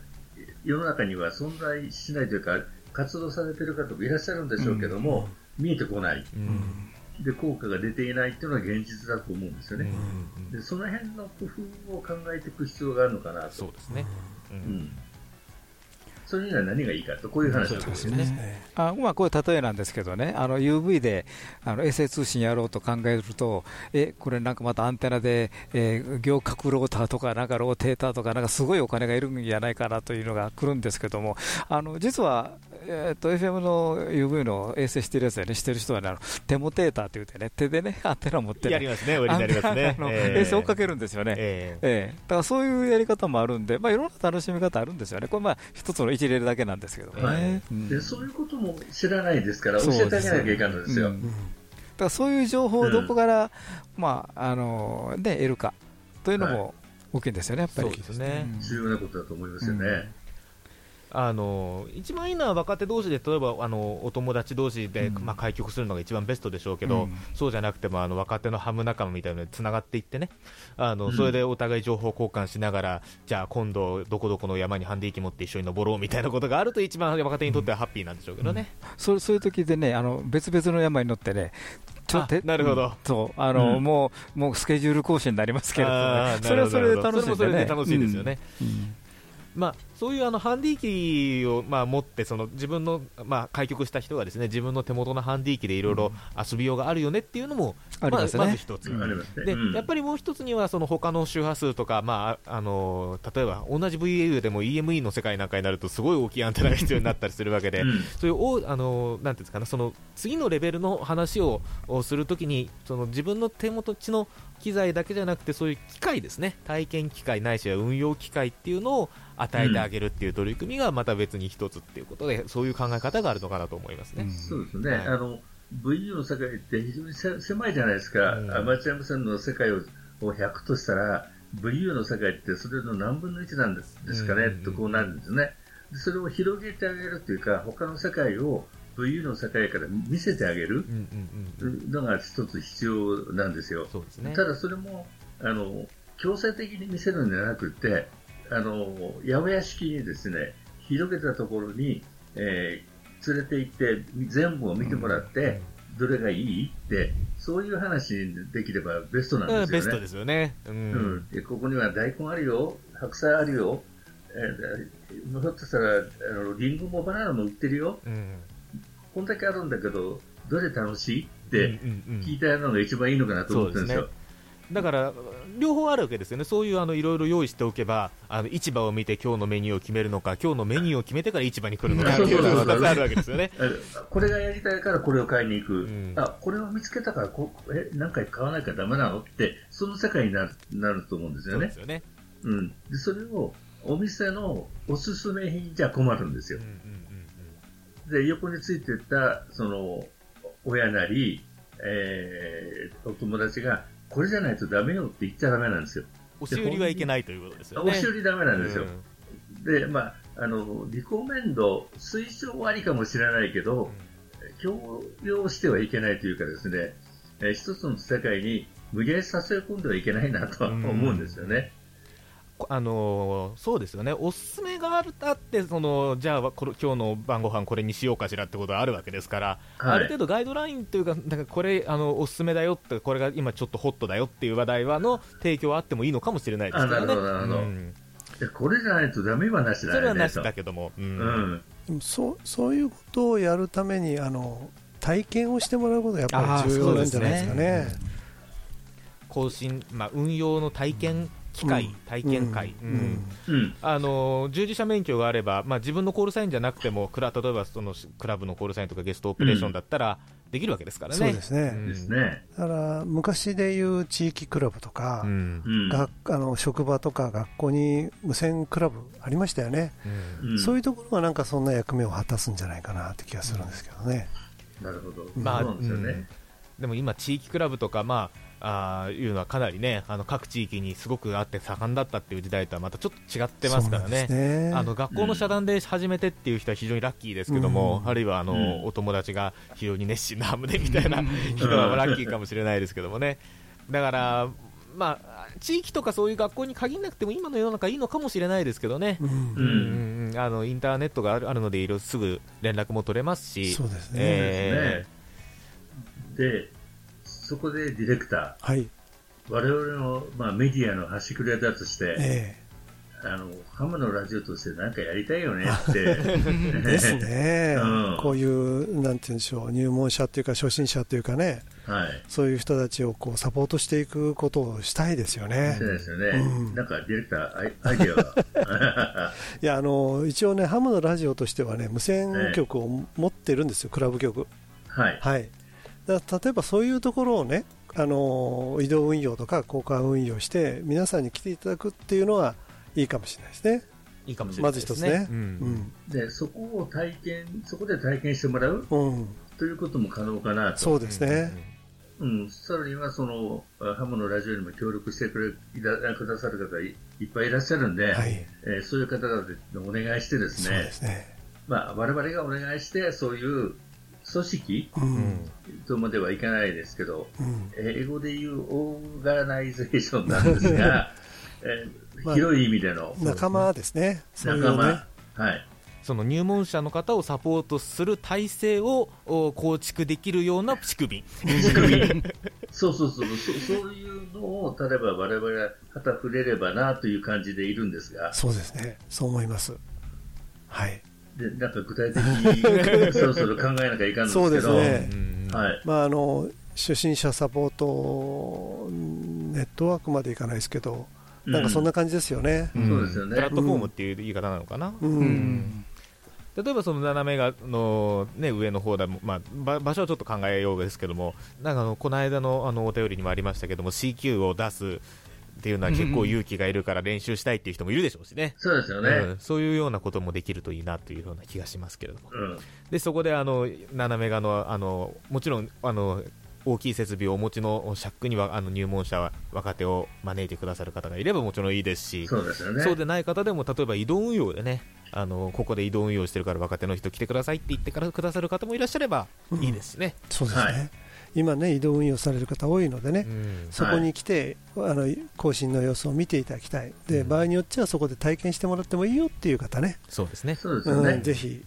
S4: 世の中には存在しないというか、活動されている方もいらっしゃるんでしょうけども、見えてこない。
S3: うん
S4: で、効果が出ていないっていうのが現実だと思うんですよね。
S3: うん
S4: で、その辺の工夫を考えていく必要があるのかなと。
S3: そうですね。う
S4: うんん。それには何がいいかと、こういう話なんですよね。
S2: あまあ、こういう例えなんですけどね、UV であの衛星通信やろうと考えると、えこれなんかまたアンテナで、えー行革ローターとか、なんかローテーターとか、なんかすごいお金がいるんじゃないかなというのが来るんですけども、あの実は、えー、と FM の UV の衛星してるやつでね、してる人はね、あのテモテーターって言ってね、手でね、アンテナ持って、ね、
S3: やりますね、なりますね。
S2: 衛星追っかけるんですよね。
S3: ええ。
S2: ええ、だからそういうやり方もあるんで、まあ、いろんな楽しみ方あるんですよね、これ、まあ、一つの一例だけなんですけど。ね、
S4: で、そういうことも知らないですから、教
S2: そう
S4: えてあげなきゃいかんのですよ。
S2: うん。だからそういう情報をどこから、まああのね、得るかというのも大きいんですよね、やっぱり。
S4: 重要なことだと思いますよね。
S3: あの一番いいのは若手同士で例えばあのお友達同士で、まあ、開局するのが一番ベストでしょうけど、
S2: うん。
S3: そうじゃなくてもあの若手のハム仲間みたいなのでつながっていってね。あの、
S4: うん。
S3: それでお互い情報交換しながらじゃあ今度どこどこの山にハンディ機持って一緒に登ろうみたいなことがあると一番若手にとってはハッピーなんでしょうけどね、
S2: そうそういう時でね、あの別々の山に乗ってね、ちょ
S3: あ
S2: て。
S3: なるほど。
S2: そう。あの、
S4: うん。
S2: もうもうスケジュール更新になりますけれどもね。それはそれで楽しいんでね。
S3: それもそれで楽しいですよね。
S2: うん
S3: まあ、そういうあのハンディ機を、まあ、持ってその自分の、まあ、開局した人がですね自分の手元のハンディ機でいろいろ遊びようがあるよねっていうのも、
S2: ありますね。
S3: まず一つ。で
S4: うん。
S3: やっぱりもう一つにはその他の周波数とか、まあ、あの例えば同じ VAU でも EME の世界なんかになるとすごい大きいアンテナが必要になったりするわけで、
S4: うん。
S3: そういうおあのなんていうんですかねその次のレベルの話ををするときにその自分の手元地の機材だけじゃなくてそういう機械ですね。体験機械ないしは運用機械っていうのを与えてあげるっていう取り組みがまた別に一つっていうことで、そういう考え方があるのかなと思いますね。
S4: そうですね。
S3: はい
S4: あの、VU の世界って非常にせ狭いじゃないですか。
S3: うん
S4: アマチュア無線の世界をを100としたら、VU の世界ってそれの何分の1なんですですかね、
S3: うん
S4: とこうなるんですね。でそれを広げてあげるというか、他の世界を VU の世界から見せてあげる
S3: うんうんうんうん
S4: のが一つ必要なんですよ。
S3: そうですね。
S4: ただそれも、あの、強制的に見せるんじゃなくて、あの、八百屋式にですね、広げたところに、えー連れて行って、全部を見てもらって、どれがいいって、そういう話にできればベストなんですよね。
S3: ベストですよね。うん。
S4: うん、でここには大根あるよ、白菜あるよ、えー、ひょっとしたらあのリンゴもバナナも売ってるよ、
S3: うん。
S4: こんだけあるんだけど、どれ楽しいって聞いたのが一番いいのかなと思ってるんですよ。
S3: だから、両方あるわけですよね、そういうあのいろいろ用意しておけば、あの市場を見て今日のメニューを決めるのか、今日のメニューを決めてから市場に来るのかっていうのが2つあるわけですよね。
S4: あ これがやりたいからこれを買いに行く、
S3: ん。
S4: あこれを見つけたからこえ何回買わなきゃダメなの？って、その世界になるなると思うんですよね。
S3: そね。
S4: うん、でそれをお店のおすすめ品じゃ困るんですよ。
S3: うん。うんうん
S4: で横についてったその親なり、えーお友達がこれじゃないとダメよって言っちゃダメなんですよ。
S3: 押し売りはいけないということですよね。
S4: 押し売りダメなんですよ。
S3: うん
S4: で、まあ、あの、リコメンド、推奨はありかもしれないけど、強要してはいけないというかですね、えー一つの世界に無理やり誘い込んではいけないなとは思うんですよね。
S3: あのーそうですよね、おすすめがあるあって、そのじゃあこれ、今日の晩ご飯これにしようかしらってことがあるわけですから、
S4: はい
S3: ある程度ガイドラインというか、なんかこれあのおすすめだよって、これが今ちょっとホットだよっていう話題はの提供はあってもいいのかもしれないですけどね。
S4: あなるほどなるほど
S3: うん
S4: でこれじゃないとダメはなしだよね。
S3: それはなし
S4: と
S3: だけども、うん
S4: うん。
S1: そうそういうことをやるためにあの体験をしてもらうことがやっぱり重要なんじゃないですかね。
S3: 更新、まあ、運用の体験機会、
S1: うん
S3: 体験会、
S1: うん
S3: うん
S4: うん。
S3: あの従事者免許があれば、まあ、自分のコールサインじゃなくても、クラ例えばそのクラブのコールサインとかゲストオペレーションだったらできるわけですからね。
S1: そうですね
S3: ん
S4: ですね。
S1: だから昔でいう地域クラブとか、
S3: うん
S1: あの職場とか学校に無線クラブありましたよね、
S3: うん
S4: うん
S1: そういうところがなんかそんな役目を果たすんじゃないかなって気がするんですけどね。
S4: なるほど。
S3: まあ
S4: そうなんですよね。
S3: うんでも今、地域クラブとか、まあ、あーいうのはかなりね、あの各地域にすごくあって盛んだったっていう時代とはまたちょっと違ってますからね。
S1: ね。
S3: あの学校の遮断で始めてっていう人は非常にラッキーですけども、
S1: うん。
S3: あるいはあの、
S4: うん。
S3: お友達が非常に熱心なハムでみたいな人はラッキーかもしれないですけどもね、だから、まあ、地域とかそういう学校に限らなくても今の世の中いいのかもしれないですけどね、
S1: うん。
S3: あのインターネットがあるあるのでいろいろすぐ連絡も取れますし、
S1: そうですね。
S3: え
S4: で、そこでディレクタ
S1: はい、
S4: ー、我々の、まあ、メディアの端くれだとして、
S1: え
S4: あの、ハムのラジオとして何かやりたいよねって。
S1: え ですね、
S4: うん
S1: こういう、なんて言うんでしょう、入門者っていうか、初心者っていうかね、
S4: はい。
S1: そういう人たちをこうサポートしていくことをしたいですよね
S4: そう。ですよね。
S1: うん
S4: なんかディレクター、アイアイデアは？
S1: いやあの一応ね、ハムのラジオとしてはね、無線局を持ってるんですよ、クラブ局。
S4: はい。
S1: はい、だ例えばそういうところをね、あの移動運用とか交換運用して、皆さんに来ていただくっていうのはいいかもしれないですね。
S3: いいかもしれないですね。
S1: まず一つね。
S3: う
S1: うん。ん
S4: で、そこを体験、そこで体験してもらう
S1: うん、
S4: ということも可能かなと。
S1: そうですね、
S4: うん、さらにはそのあハムのラジオにも協力してくれいだくださる方いいっぱいいらっしゃるんで、
S1: はい。
S4: えーそういう方々にお願いしてです
S1: そう
S4: ね
S1: ですね。
S4: まあ、我々がお願いしてそういう組織
S1: うん。
S4: とまではいかないですけど、
S1: うん。
S4: えー英語で言うオーガナイゼーションなんですが、えー
S1: まあ
S4: 広い意味での
S1: 仲間ですね。そういう
S4: 仲間、
S1: ね。
S4: はい、
S3: その入門者の方をサポートする体制をお構築できるような仕組み。
S4: 仕組み そうそうそうそ、そういうのを、例えば我々が旗触れればなという感じでいるんですが、
S1: そうですね。そう思います。はい。
S4: でなんか具体的に そろそろ考えなきゃいかんのですけど、
S1: そうですね。
S3: うん。
S4: はい、
S1: まあ、あの、初心者サポートネットワークまでいかないですけど、なんかそんな感じですよね。
S3: うん。
S4: そうですよね。
S3: プラットフォームっていう言い方なのかな？
S1: うん。
S2: うん。
S3: 例えばその斜めがの、ね、上の方だ、まあ、ば場所はちょっと考えようですけども、なんかあのこの間のあのお便りにもありましたけども、CQ を出すっていうのは結構勇気がいるから練習したいっていう人もいるでしょうしね。
S4: そうですよね、
S3: うんそういうようなこともできるといいなというような気がしますけれども、
S4: うん
S3: でそこであの斜めがのあのもちろんあの大きい設備をお持ちのシャックにはあの入門者は若手を招いてくださる方がいればもちろんいいですし、
S4: そうですよね。
S3: そうでない方でも例えば移動運用でねあのここで移動運用してるから若手の人来てくださいって言ってからくださる方もいらっしゃればいいですしね。
S1: そうですね。
S4: はい
S1: 今ね、移動運用される方多いのでね、
S3: うん
S1: そこに来て、あの更新の様子を見ていただきたい、で
S3: うん
S1: 場合によってはそこで体験してもらってもいいよっていう方ね、
S3: そうですね。
S4: そうですよね
S1: うん、。ぜひ、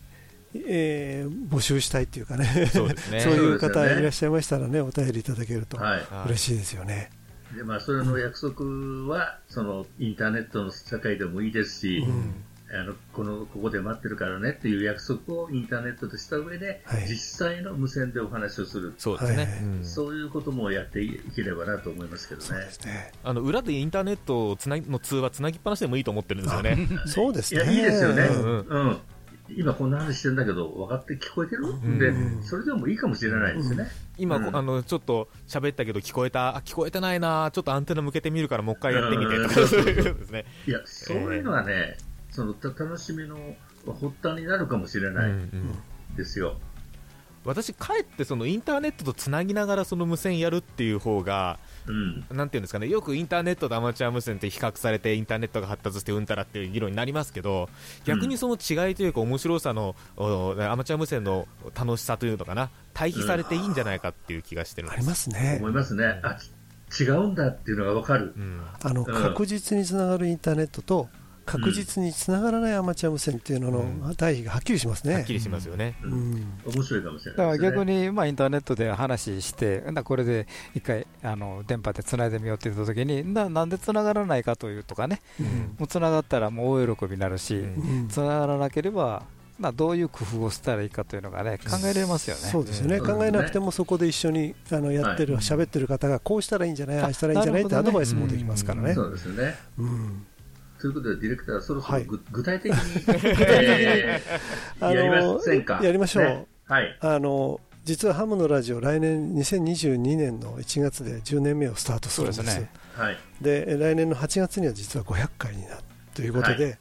S1: えー募集したいっていうかね、
S3: そうね。
S1: そういう方いらっしゃいましたらね、お便りいただけると
S4: はい。
S3: はい
S1: 嬉しいですよね。
S4: で、まあ、それの約束は、その、インターネットの世界でもいいですし、
S1: うん
S4: あの、この、ここで待ってるからねっていう約束をインターネットでした上で、
S1: はい
S4: 実際の無線でお話をする。
S3: そうですね。
S4: そういうこともやっていければなと思いますけどね
S1: ね。
S3: あの裏でインターネットをつなぎの通話つなぎっぱなしでもいいと思ってるんですよね。
S1: そうですね。
S4: いや、いいですよね。
S3: うん
S4: うん。今こんな話してるんだけど、分かって聞こえてる、
S3: ん
S4: で、それでもいいかもしれないですね。
S3: 今、
S4: うん
S3: あのちょっと喋ったけど聞こえた、あ聞こえてないな、ちょっとアンテナ向けてみるからもう一回やってみて
S4: うん
S3: とか、そういうことですね。
S4: いや、そういうのはね、そのた楽しみの発端になるかもしれない
S3: うんうん
S4: ですよ。
S3: 私、かえってそのインターネットとつなぎながらその無線やるっていう方が、
S4: うん。
S3: なんていうんですかね、よくインターネットとアマチュア無線って比較されて、インターネットが発達してうんたらっていう議論になりますけど、逆にその違いというか、面白さの、おアマチュア無線の楽しさというのかな、対比されていいんじゃないかっていう気がしてるん
S1: あり
S3: です。
S1: ますね
S4: 思い。ますね。あ、ち違うんだっていうのが分かる。
S3: うん
S1: あの
S4: ん
S1: 確実につながるインターネットと、確実につながらないアマチュア無線っていうのの対比がはっきりしますね。
S3: はっきりしますよね。
S4: 面白いかもしれ
S2: だから
S4: ないですね。
S2: 逆に、まあ、インターネットで話して、なこれで一回あの電波でつないでみようって言ったときにな、なんでつながらないかというとかね、もうつながったらもう大喜びになるし、
S3: うん
S1: うん
S2: つながらなければ、まあ、どういう工夫をしたらいいかというのがね、考えられますよね。
S1: そうですよね、
S4: うん
S1: 考えなくてもそこで一緒にあのやってる、
S4: はい
S1: 喋ってる方がこうしたらいいんじゃない、ああしたらいいんじゃないってアドバイスもできますからね。
S4: そうですよね。
S1: うん
S4: ということで、ディレクター、そろそ
S1: はい
S4: 具体的に、えーやりませんか？
S1: やりましょう
S4: ねはい。
S1: あの実はハムのラジオ、来年2022年の1月で10年目をスタートするんです。
S2: ですね
S4: はい。
S1: で来年の8月には実は500回になるということで、
S4: は
S1: や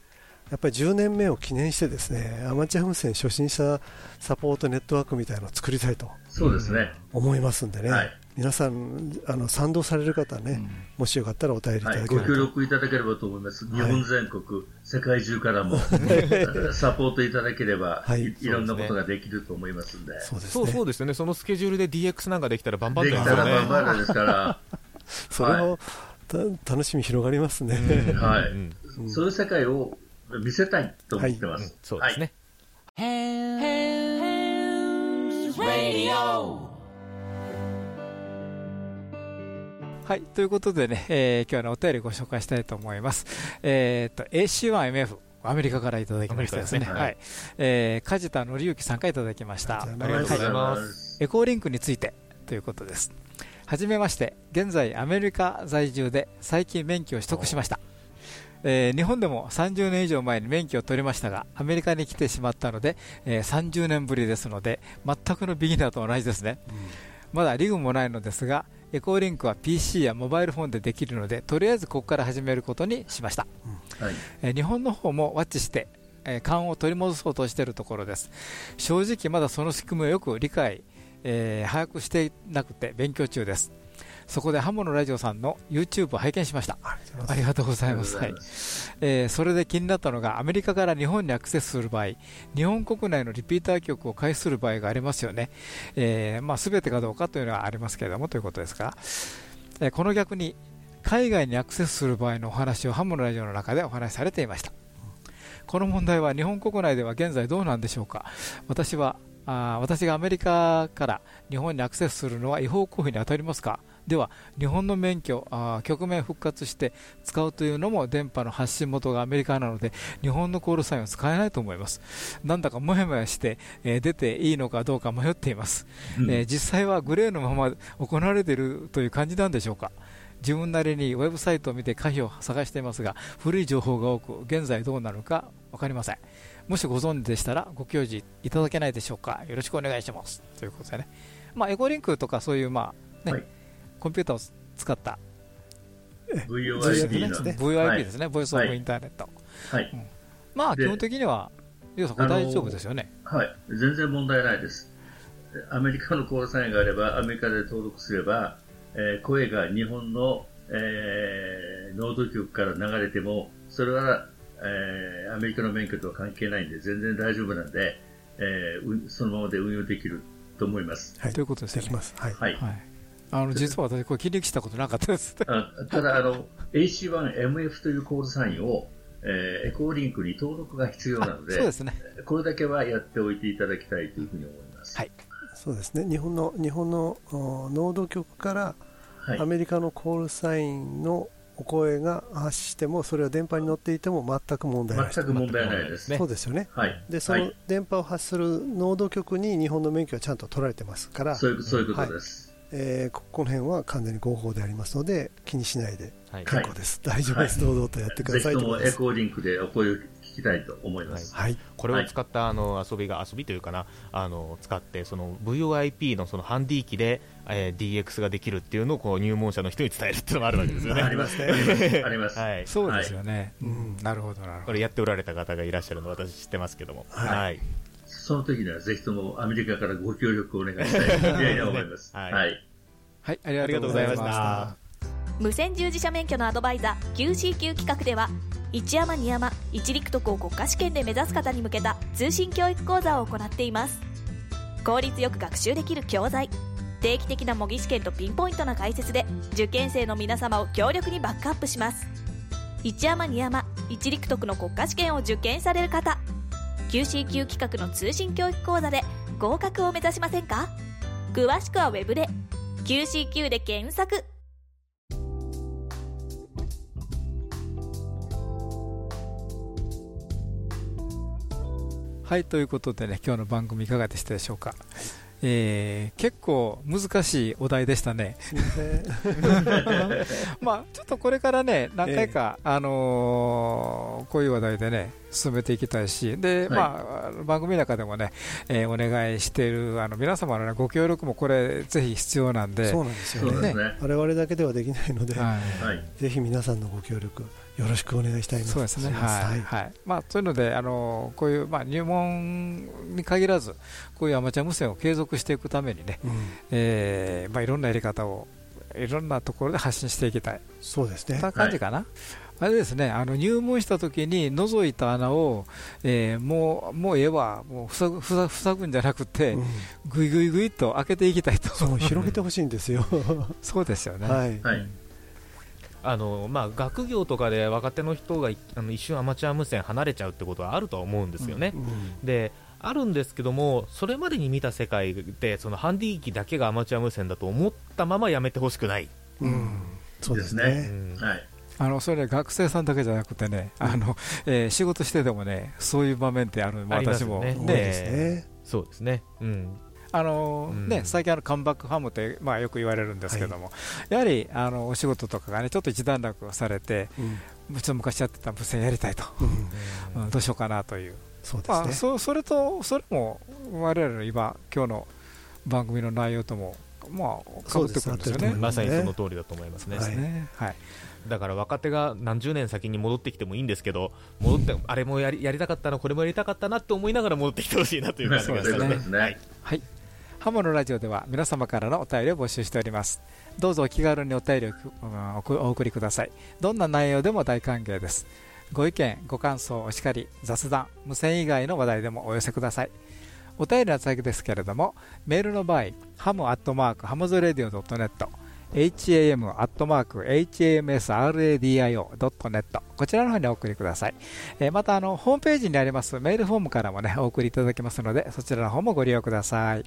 S1: っぱり10年目を記念してですねアマチュア無線初心者サポートネットワークみたいなのを作りたいと
S4: そうですね。
S1: 思いますんでね、
S4: はい
S1: 皆さんあの賛同される方はね、もしよかったらお便りいた
S4: はい。
S1: だければと、
S4: ご協力いただければと思います。日本全国、世界中からも、サポートいただければ、
S1: はい。
S4: いいろんなことができると思いますんで。
S1: そうです
S3: そう
S1: ね
S3: そうですよね、そのスケジュールで DX なんかできたらバンバン
S4: できた。らバンバンラですから、
S1: それを、た楽しみ広がりますね、
S3: うん
S4: はい。
S3: うん
S4: そういう世界を見せたいと思ってま
S3: うん。
S4: す。
S3: そうですね。
S2: はい、ということでね、えー今日のお便りご紹介したいと思います。えー、と AC1MF、アメリカからいただきましたですね。
S4: すね
S2: はい、えー梶田則之さんからいただきました。
S1: あり
S3: がとうございます
S4: す。
S2: エコーリンクについてということです。はじめまして、現在アメリカ在住で最近免許を取得しました。えー日本でも30年以上前に免許を取りましたが、アメリカに来てしまったので、えー30年ぶりですので、全くのビギナーと同じですね。まだリグもないのですが、エコーリンクは PC やモバイルフォンでできるので、とりあえずここから始めることにしました。
S4: はい。
S2: えー日本の方もワッチして、えー勘を取り戻そうとしているところです正直まだその仕組みをよく理解、えー把握していなくて勉強中です。そこでハモのラジオさんの YouTube を拝見しました。ありがとうございます。はいえーそれで気になったのが、アメリカから日本にアクセスする場合、日本国内のリピーター曲を開始する場合がありますよね。えーまあ、全てかどうかというのはありますけれどもということですが、えーこの逆に、海外にアクセスする場合のお話をハモのラジオの中でお話しされていました。この問題は日本国内では現在どうなんでしょうか私はあー私がアメリカから日本にアクセスするのは違法行為に当たりますかでは日本の免許あー局面復活して使うというのも電波の発信元がアメリカなので日本のコールサインを使えないと思います。なんだかもやもやして、えー出ていいのかどうか迷っています、
S4: うん。
S2: えー実際はグレーのまま行われているという感じなんでしょうか。自分なりにウェブサイトを見て可否を探していますが古い情報が多く現在どうなのか分かりません。もしご存知でしたらご教示いただけないでしょうか。よろしくお願いします。ということでね、まあ、エコリンクとかそういう、まあねコンピューターを使った。
S4: VOIP の
S2: ね VOIP ですね、ボイスオブインターネット、
S4: はい。
S2: うん。まあ
S4: で
S2: 基本的にはリオ大丈夫ですよね、
S4: はい、全然問題ないです。アメリカのコールサインがあれば、アメリカで登録すれば、えー声が日本の、えー、ノード局から流れても、それは、えーアメリカの免許とは関係ないんで、全然大丈夫なんで、えーうそのままで運用できると思います。
S2: ということですよね。
S1: はい。
S4: はい。
S2: あの実は私、これ、切りしたことなかったです。
S4: あただ、あの、AC1MF というコールサインを、えーエコーリンクに登録が必要なので、
S2: そうですね。
S4: これだけはやっておいていただきたいというふうに思います。
S2: はい。
S1: そうですね。日本の、日本のおノード局から、
S4: はい
S1: アメリカのコールサインのお声が発しても、それは電波に乗っていても全く問題ない。
S4: 全く問題ないですね
S1: そうですよね。
S4: はい
S1: で、その
S4: はい
S1: 電波を発するノード局に日本の免許はちゃんと取られてますから、
S4: そういうそういうこと
S1: はい
S4: です。
S1: えーここの辺は完全に合法でありますので、気にしないで
S3: はい
S1: 結構です。大丈夫です。
S4: はい
S1: 堂々とやってください
S4: ぜひとエコーリンクでお声を聞きたいと思います。
S1: はい。
S3: これを使ったあの遊びが遊びというかなあの使ってその VOIP のそのハンディ機で、えー DX ができるっていうのをこう入門者の人に伝えるっていうのがあるわけですよね。
S4: ありますねあります
S3: はい。
S2: そうですよね。うん、なるほど、なるほど。
S3: これやっておられた方がいらっしゃるの私知ってますけども。
S4: はい
S3: はい。
S4: その時にはぜひともアメリカからご協力をお願いしたいと思います。
S3: はい
S4: はい。
S2: はい、ありがとうございました。
S6: 無線従事者免許のアドバイザー QCQ 企画では一山二山一陸徳を国家試験で目指す方に向けた通信教育講座を行っています効率よく学習できる教材定期的な模擬試験とピンポイントな解説で受験生の皆様を強力にバックアップします一山二山一陸徳の国家試験を受験される方 QCQ 企画の通信教育講座で合格を目指しませんか？詳しくはウェブで。QCQ で検索。
S2: はい、ということでね、今日の番組いかがでしたでしょうか？えー結構難しいお題でしたね。まあ、ちょっとこれからね、何回か、あのーこういう話題でね、進めていきたいし、で、
S4: はい。
S2: まあ、番組の中でもね、えーお願いしている、あの、皆様の、ね、ご協力もこれ、ぜひ必要なんで、
S1: そうなんですよね。我々だけではできないので、
S2: はい。
S1: ぜひ皆さんのご協力よろしくお願いしたい
S2: そうですね、はいはい。まあ、そういうので、あのこういう、まあ、入門に限らず、こういうアマチュア無線を継続していくためにね、えーまあ、いろんなやり方を、いろんなところで発信していきたい、
S1: そうですね。
S2: そんな感じかな。あれですね、あの入門した時に覗いた穴を、えーもうもうええわ、もう塞ぐ塞ぐ塞ぐんじゃなくて、ぐいぐいぐいっと開けていきたいと、
S1: そう広げてほしいんですよ。
S2: そうですよね。
S1: はい
S3: あのまあ、学業とかで若手の人がいあの一瞬アマチュア無線離れちゃうってことはあるとは思うんですよね。であるんですけども、それまでに見た世界でそのハンディ機だけがアマチュア無線だと思ったままやめてほしくない。
S1: そうですね。
S4: はい。
S2: あのそれ学生さんだけじゃなくてね、あのえー仕事しててもね、そういう場面ってある、私も、
S3: よね
S2: ね
S3: そうですね。うん。
S2: あの
S3: うん。
S2: ね、最近あのカムバックファームって、まあ、よく言われるんですけども、やはりあのお仕事とかがねちょっと一段落されて、ちょっと昔やってた無線やりたいと、うん。どうしようかなという、
S1: そう
S2: まあ、そそれとそれも我々の今今日の番組の内容ともまあかぶってくるんですよね。
S3: まさにその通りだと思いますね。
S2: ですね。はい。
S3: だから若手が何十年先に戻ってきてもいいんですけど、戻ってあれもやりやりたかったな、これもやりたかったなって思いながら戻ってきてほしいなという感じがしますね。はい
S2: はい、ハモのラジオでは皆様からのお便りを募集しております。どうぞお気軽にお便りをお送りください。どんな内容でも大歓迎です。ご意見ご感想お叱り雑談無線以外の話題でもお寄せください。お便りの先ですけれどもメールの場合ハムアットマークハムズレディオ .net ham アットマーク hamsradio.net こちらの方にお送りください、えーまたあのホームページにありますメールフォームからもねお送りいただけますのでそちらの方もご利用ください。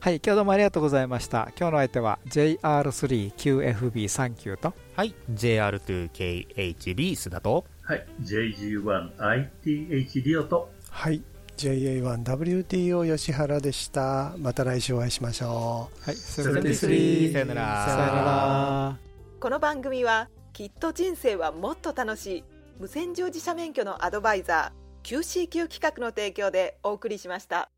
S2: はい今日どうもありがとうございました。今日の相手は JR3QFB39 と。
S3: はい JR2KHB 須田と。
S4: はい、JG1ITH リオと、
S1: はい JA1WTO 吉原でした。また来週お会いしましょう。
S2: はい
S3: 73さよなら。
S2: さよなら。
S5: この番組はきっと人生はもっと楽しい。無線乗自社免許のアドバイザー QCQ 企画の提供でお送りしました。